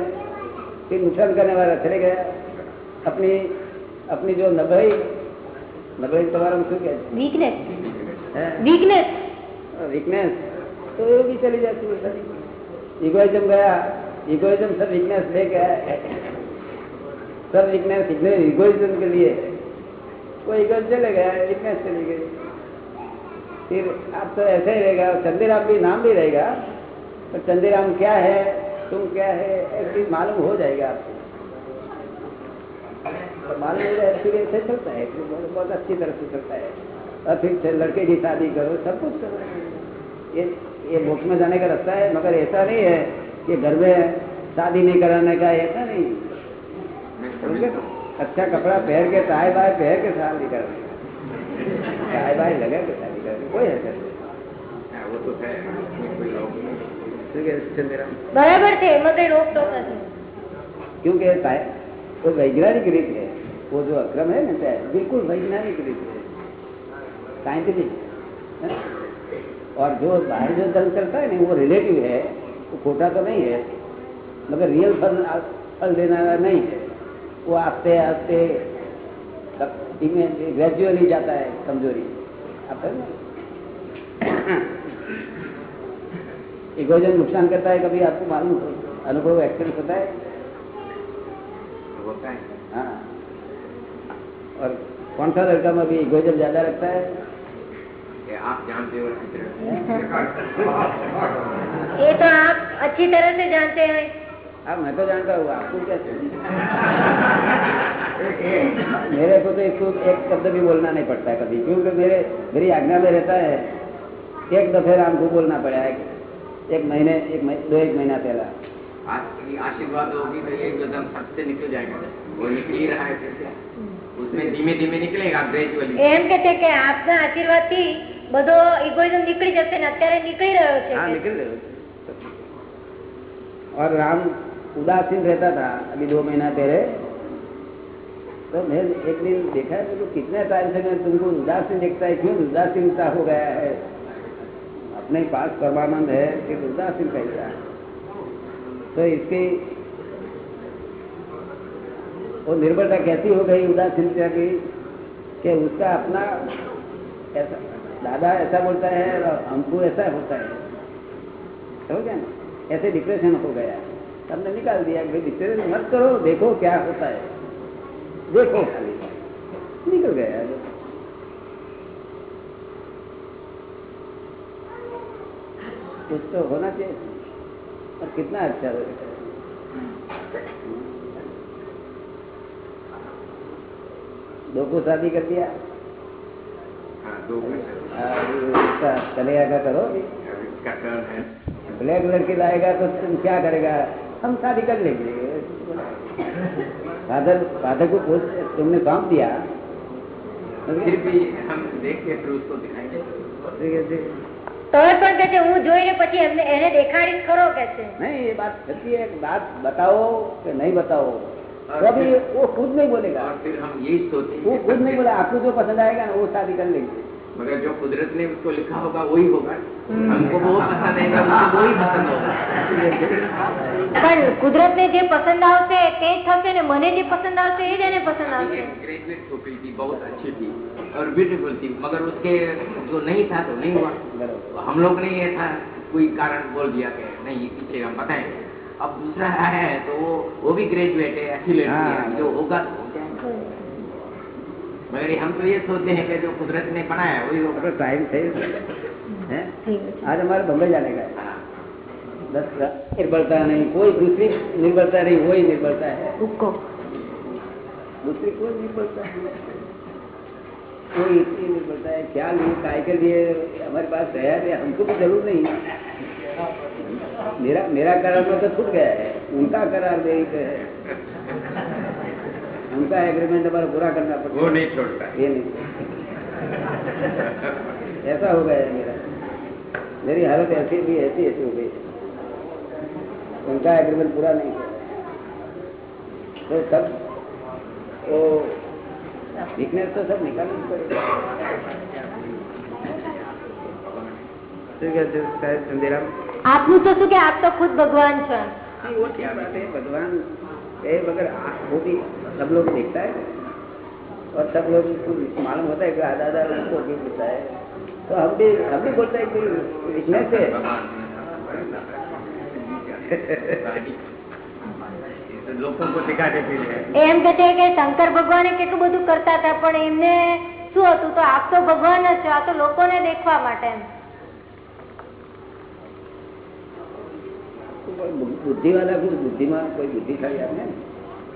कि नुकसान करने वाला चले गया। अपनी अपनी जो नबई नबई तुम्हारा हम क्या वीकनेस वीकनेस वीकनेस तो वो भी चली जाती है सर इगोइज्म गया इगोइज्म सर वीकनेस ले गया सर वीकनेस इगोइज्म के लिए। कोई इगोइज चले गया वीकनेस चली गई। फिर आप तो ऐसे ही रहेगा, चंदीराम भी नाम भी रहेगा तो चंदीराम क्या है, तुम क्या है, ऐसी मालूम हो जाएगा आपको। तो मालूम हो जाए फिर ऐसे चलता है बहुत अच्छी तरह से चलता है। और फिर लड़के की शादी करो, सब कुछ करो। ये ये मोक्ष में जाने का रास्ता है, मगर ऐसा नहीं है कि घर में शादी नहीं कराने का, ऐसा नहीं? अच्छा कपड़ा पहन के, टाई बाय पहन के शादी करनी टाई बाय लगा के शादी करनी कोई हरकत नहीं हाँ, वो तो है इसमें कोई रोक नहीं ठीक है चंद्रम બરાબર છે એમાં કઈ રોક ટોક નથી क्योंकि साइ- वो वैज्ञानिक रीत है वो जो अक्रम है ना साहब, बिल्कुल वैज्ञानिक रीत है साइंटिफिक और जो बाहर जो धर्म चलता है ना वो रिलेटिव है वो खोटा तो नहीं है मगर रियल फल फल देने वाला नहीं है वो आस्ते आस्ते धीमे ग्रेजुअली जाता है कमजोरी आप नुकसान करता है कभी आपको मालूम अनुभव एक्सपीरियंस होता है? हाँ। और कौन सा लड़का में अभी इगोजन ज़्यादा रखता है? आप जानते हो ये तो आप अच्छी तरह से जानते हैं। अब मैं तो जानता हूँ आपको क्या मेरे को तो एक शब्द भी बोलना नहीं पड़ता कभी क्योंकि मेरे मेरी आज्ञा में रहता है एक दफे राम को बोलना पड़ा है एक महीने एक मही- दो एक महीना पहला आपकी आशीर्वाद होगी तो ये एकदम सबसे निकल जाएगा वो निकल ही रहा है फिर से उसमें धीमे धीमे निकलेगा ग्रेजुअली એમ કે છે કે આપના આશીર્વાદ થી બધો ઇગોઇઝમ નીકળી જશે ને અત્યારે નીકળી રહ્યો છે हाँ કે निकल रहे हो। और राम उदासीन रहता था अभी दो महीना पहले तो मैं एक दिन देखा है तो कितने टाइम से मैं तुमको उदासीन देखता है क्यों उदासीनता हो गया है अपने पास परमानंद है फिर उदासीन कैसा है। तो इसकी वो निर्भरता कैसी हो गई उदासीनता की कि उसका अपना ऐसा, दादा ऐसा बोलता है और हमको ऐसा होता है। हो गया ना? ऐसे डिप्रेशन हो गया। हमने निकाल दिया कि डिप्रेशन मत करो, देखो क्या होता है। देखो खाली। निकल गया। कुछ तो होना चाहिए। और कितना अच्छा होगा दो को शादी कर दिया। हाँ दो क्वेश्चन और उसका कलेगा का करो। है। ब्लैक लड़की लाएगा तो तुम क्या करेगा? हम शादी कर लेंगे। फादर फादर को पूछ तुमने काम दिया। फिर भी हम देख के फिर उसको दिखाएँगे। है, है। તો પણ કે છે હું જોઈને પછી એમને એને દેખાડીશ ખરો કે છે नहीं ये बात सच्ची है बात बताओ कि नहीं बताओ तो अभी वो खुद नहीं बोलेगा और फिर हम यही सोचेंगे वो खुद नहीं बोला आपको जो पसंद आएगा ना वो शादी कर लेंगे मगर जो कुदरत ने उसको लिखा होगा वही होगा हमको वो पसंद आएगा उसको वही पसंद होगा પણ કુદરત ને જે પસંદ આવશે તે જ થશે ને મને જે પસંદ આવશે એ જ એને પસંદ આવશે ग्रेजुएट छोकरी थी बहुत अच्छी थी और ब्यूटीफुल थी मगर उसके जो नहीं था तो नहीं हुआ बराबर तो हम लोग ने ऐसा कोई कारण बोल दिया कि नहीं पीछे हम बताएंगे अब दूसरा आया है तो वो वो भी ग्रेजुएट है अच्छी लड़की हाँ। है जो होगा तो हो जाएगा मगर हम तो ये सोचते हैं कि जो कुदरत ने बनाया वही होगा तो टाइम सही हाँ? है। आज हमारे बम्बे जाने का दस निर्भरता नहीं कोई दूसरी निर्भरता नहीं वही निर्भरता है। उसको दूसरी कोई निर्भरता है कोई इतनी निर्भरता है क्या नहीं काय के लिए हमारे पास तैयार है हमको भी ज़रूर नहीं। मेरा मेरा करार में तो छूट गया है उनका करार मेरी है। उनका एग्रीमेंट हमारा पूरा करना पड़ता वो नहीं छोड़ता है। ये नहीं ऐसा हो गया है मेरा मेरी हालत ऐसी भी ऐसी ऐसी हो गई उनका एग्रीमेंट पूरा नहीं किया तो सब वो वीकनेस तो सब निकालनी पड़ेगा ठीक है जो शायद चंदेराम આપનું તો શું કે આપ તો ખુદ ભગવાન છો એમ. नहीं वो क्या बात है भगवान है मगर आ- वो भी सब लोग देखता है और सब लोग को मालूम होता है कि आधा आधा उनको भी होता है तो हम भी हम भी बोलते हैं कि वीकनेस है लोगों को दिखाते फिर એ એમ કે છે કે શંકર ભગવાને કેટલું બધું કરતા હતા પણ એમને શું હતું તો આપ તો ભગવાન જ છો આ તો લોકોને દેખવા માટે એમ बुद्धि वाला कुछ बुद्धि में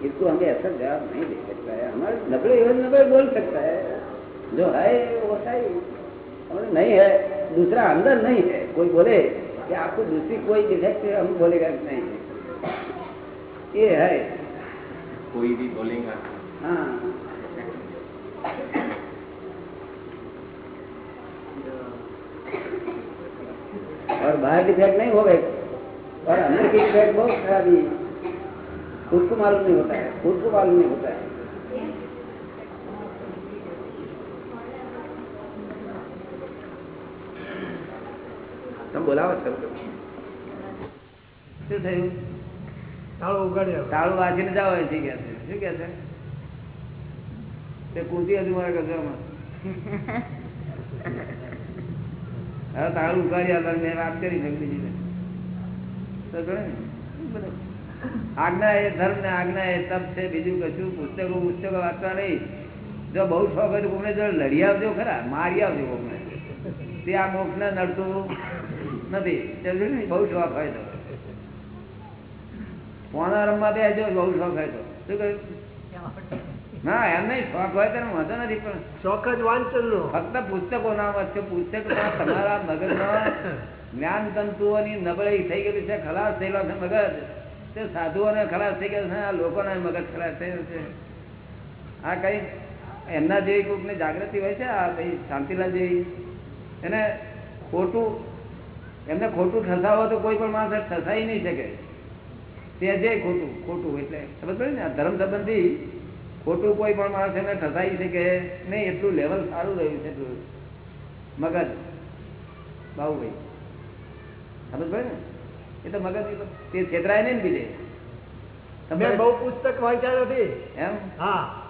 इसको हमें ऐसा जवाब नहीं दे सकता है। हमारे नबड़े एवं नबड़े बोल सकता है। जो है वो ही और नहीं है दूसरा अंदर नहीं है। कोई बोले कि आपको दूसरी कोई डिफेक्ट है हम बोलेगा कि नहीं? ये है। कोई भी बोलेगा। हाँ। और बाहर डिफेक्ट नहीं होगा और अंदर की डिफेक्ट बहुत खराबी है। खुद को मालूम नहीं होता है खुद को मालूम नहीं होता है તમે બોલાવો છો શું થયું તાળો ઉગાડ્યા તાળું વાંચીને જાઓ અહીંથી કે છે શું કે છે તે કૂદી હતું મારા ગજામાં હવે તાળું ઉગાડી આપવાનું મેં વાત કરી છે બીજી ને. તો ગણે ને? બધું. આજ્ઞા એ ધર્મ ને આજ્ઞા એ તપ છે બીજું કશું પુસ્તકો પુસ્તકો વાંચવા નહીં. જો બહુ શોખ હોય તો કોઈને જો લડી આવજો ખરા મારી આવજો કોઈને તે આ મોક્ષ ને નડતું નથી. સમજ્યું ને? બહુ શોખ હોય તો. પોણા રમવા બેસજો બહુ શોખ હોય તો. શું કહ્યું? ના એમ નહીં શોખ હોય તો વાંધો નથી પણ શોખ જ વાંચન નો ફક્ત પુસ્તકો ના વાંચો પુસ્તકમાં તમારા મગજમાં જ્ઞાન તંતુઓની નબળાઈ થઈ ગયેલી છે ખલાસ થયેલો છે મગજ. તે સાધુઓને ખલાસ થઈ ગયા છે, આ લોકોના મગજ ખલાસ થયેલું છે. આ કઈ એમના જેવી કોઈકની જાગૃતિ હોય છે? આ ભાઈ શાંતિલાલ જેવી? એને ખોટું, એમને ખોટું ઠસાવો તો કોઈ પણ માણસ ઠસાઈ નહીં શકે. તે જે ખોટું ખોટું એટલે સમજ પડે ને? આ ધર્મ સંબંધી ખોટું કોઈ પણ માણસ એને ઠસાઈ શકે નહીં, એટલું લેવલ સારું રહ્યું છે એટલું મગજ બાહુભાઈ સમજ પડે ને? એ તો મગજ તે છેતરાય નહીં ને બીજે. તમે બહુ પુસ્તક વાંચ્યા નથી. એમ? હા.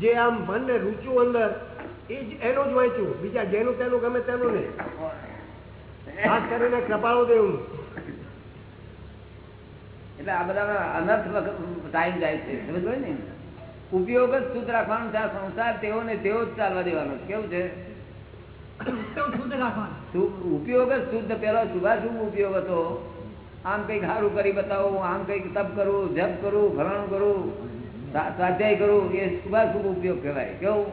જે આમ મનને રૂચ્યું અંદર એ જ એનું જ વાંચ્યું. બીજા જેનું તેનું ગમે તેનું નહીં. ખાસ કરીને કૃપાળો દેવું એટલે આ બધા અનર્થ ટાઈમ જાય છે. સમજ ને? ઉપયોગ જ શુદ્ધ રાખવાનો છે આ સંસાર. તેઓ ને તેઓ જ ચાલવા દેવાનો કેવું છે? ઉપયોગ જ શુદ્ધ. પેલો શુભાશુભ ઉપયોગ હતો. આમ કંઈક સારું કરી બતાવું આમ કંઈક તપ કરવું જપ કરવું ફલાણું કરવું સ્વા- સ્વાધ્યાય કરવું એ શુભાશુભ ઉપયોગ કહેવાય. કેવું?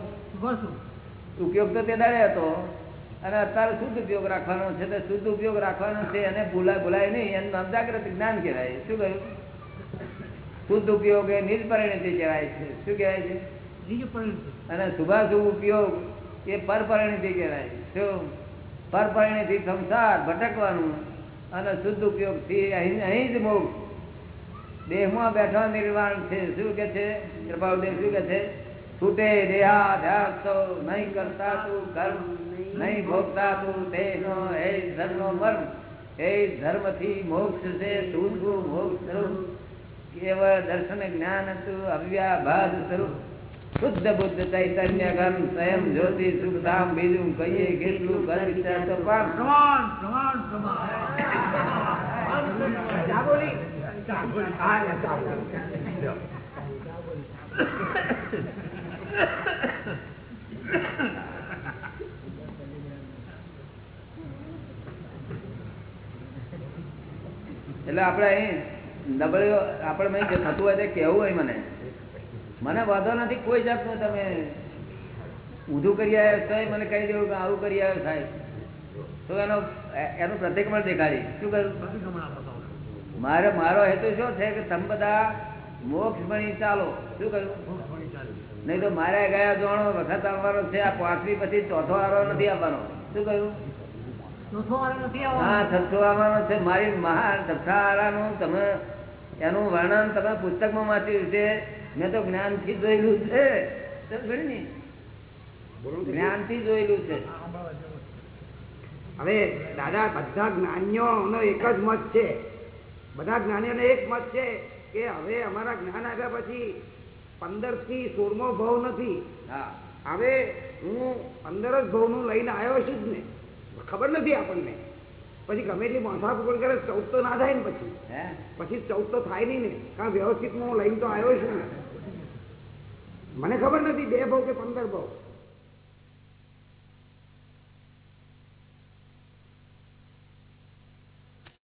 ઉપયોગ તો તે દાડે હતો અને અત્યારે શુદ્ધ ઉપયોગ રાખવાનો છે તો શુદ્ધ ઉપયોગ રાખવાનો છે એને ભૂલાય ભૂલાય નહીં એનું નામ જાગ્રત જ્ઞાન કહેવાય. શું કહ્યું? શુદ્ધ ઉપયોગ એ નિજ કહેવાય છે. શું કહેવાય છે? અને શુભાશુભ ઉપયોગ એ પરપરિણતિ કહેવાય શું? પરપરિણતિ સંસાર ભટકવાનું અને શુદ્ધ ઉપયોગથી અહીં અહીં જ મોક્ષ. દેહમાં બેઠા નિર્વાણ છે. શું કે છે? કૃપાળુદેવ શું કે છે? છૂટે દેહાધ્યાસ નહીં કરતા તું કર્મ, નહીં ભોગતા તું દેહનો હે ધર્મ મર્મ હે ધર્મથી મોક્ષ છે તું મોક્ષ સ્વરૂપ. કેવળ દર્શન જ્ઞાન તું અવ્યાભાસ સ્વરૂપ. શુદ્ધ બુદ્ધ ચૈતન્ય ઘન સ્વયં જ્યોતિ સુખ ધામ બીજું કહીએ કેટલું કર વિચાર તો પામ. એટલે આપણે અહીં નબળીઓ આપણે થતું હોય તે કહેવું હોય મને. મને વાંધો નથી કોઈ જાતનું તમે ઊંધું કરી આવ્યા તો મને કહી દેવું કે આવું કરી આવ્યો સાહેબ. તો એનો એનું એનું પ્રતિક્રમણ દેખાડી. શું કહ્યું? મારે મારો હેતુ શું છે કે તમે બધા મોક્ષ ભણી ચાલો. શું કહ્યું? નહીં તો મારે ગયા જોણો વખત આવવાનો છે આ પાંચમી પછી ચોથો આરો નથી આવવાનો. શું કહ્યું? હા છઠ્ઠો આવવાનો છે. મારી મહા છઠ્ઠાનું તમે એનું વર્ણન તમે પુસ્તકમાં વાંચ્યું છે. મેં તો જ્ઞાનથી જોયેલું છે. જ્ઞાનથી જ્ઞાનથી જોયેલું છે. હવે દાદા બધા જ્ઞાનીઓનો એક જ મત છે. બધા જ્ઞાનીઓનો એક મત છે કે હવે અમારા જ્ઞાન આવ્યા પછી પંદરથી સોળમો ભાવ નથી. હા. હવે હું પંદર જ ભાવનું લઈને આવ્યો છું જ ને. ખબર નથી આપણને. પછી ગમે એટલી માથાકૂટ કરે ચૌદ તો ના થાય ને પછી. હે? પછી ચૌદ તો થાય નહીં ને. કારણ વ્યવસ્થિત હું લઈને તો આવ્યો છું. ને મને ખબર નથી બે ભાવ કે પંદર ભાવ